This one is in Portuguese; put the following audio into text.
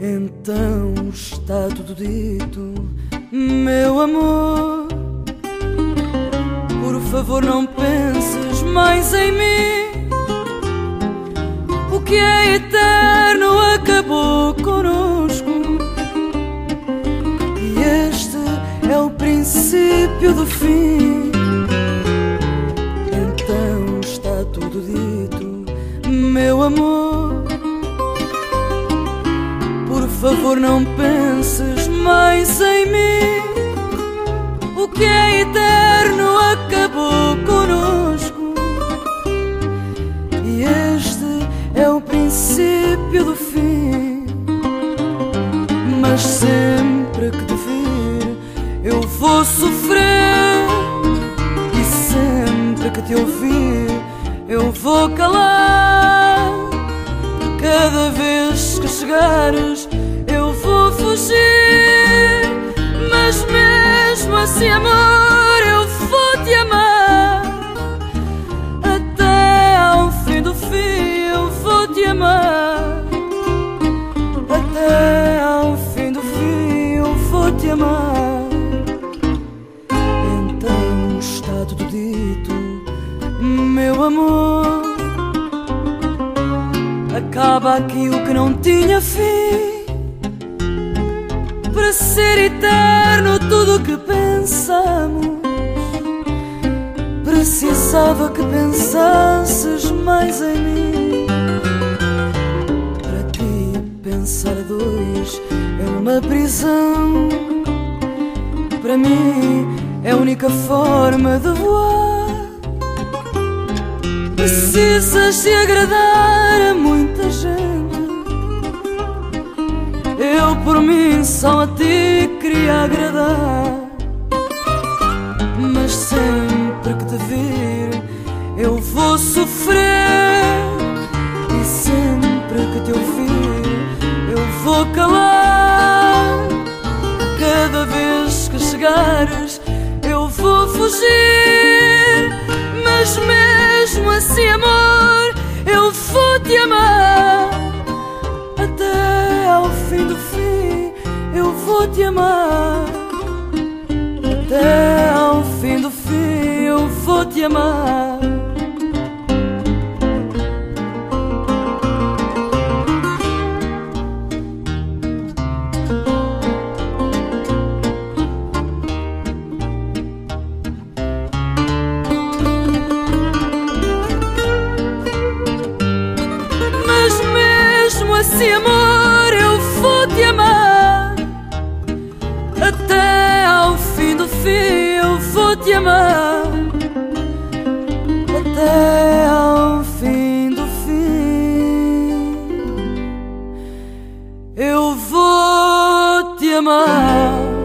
Então está tudo dito, meu amor. Por favor, não penses mais em mim. O que é eterno acabou favor, não penses mais em mim. O que é eterno acabou conosco. E este é o princípio do fim. Mas sempre que te vir, eu vou sofrer. E sempre que te ouvir, eu vou calar. Cada vez que chegares, fugir. Mas mesmo assim, amor, eu vou te amar. Até ao fim do fim, eu vou te amar. Até ao fim do fim, eu vou te amar. Então está tudo dito, meu amor. Acaba aqui o que não tinha fim. Para ser eterno tudo o que pensamos. Precisava que pensasses mais em mim. Para ti, pensar dois é uma prisão. Para mim, é a única forma de voar. Precisas de agradar só a ti queria agradar. Mas sempre que te vir, eu vou sofrer. E sempre que te ouvir, eu vou calar. Cada vez que chegares, eu vou fugir. Mas mesmo assim, amor, eu vou te amar. Te amar. Mas mesmo assim, amor, eu vou te amar. Até ao fim do fim, eu vou te amar. vou te amar.